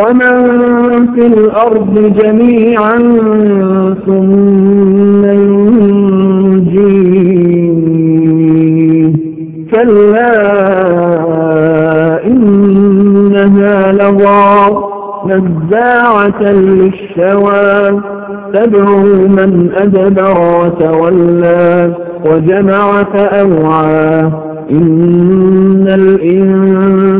ومن في الأرض جميعا ثم ينجيه كلا إنها لظى نزاعة للشوى تدعو من أدبر وتولى وجمع فأوعى إن الإنسان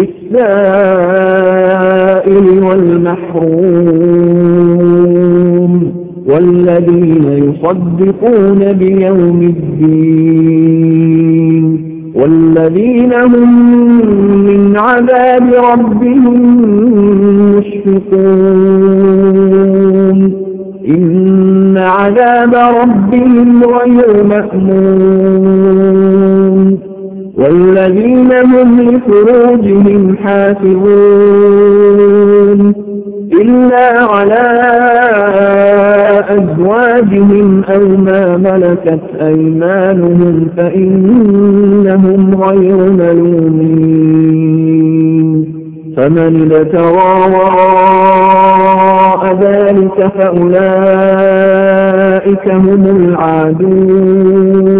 للسائل والمحروم والذين يصدقون بيوم الدين والذين هم من عذاب ربهم مشفقون إن عذاب ربهم غير مأمون والذين هم لفروجهم حافظون إلا على أزواجهم أو ما ملكت أيمانهم فإنهم غير ملومين. فمن ابتغى وراء ذلك فأولئك هم العادون.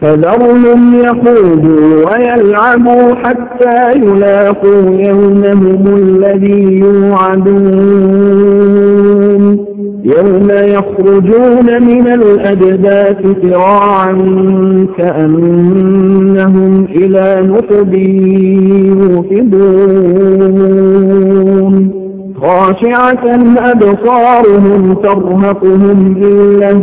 فذرهم يخوضوا ويلعبوا حتى يلاقوا يومهم الذي يوعدون. يوم يخرجون من الأجداث سراعا كأنهم إلى نقب يوفدون خاشعة أبصارهم ترهقهم ذلة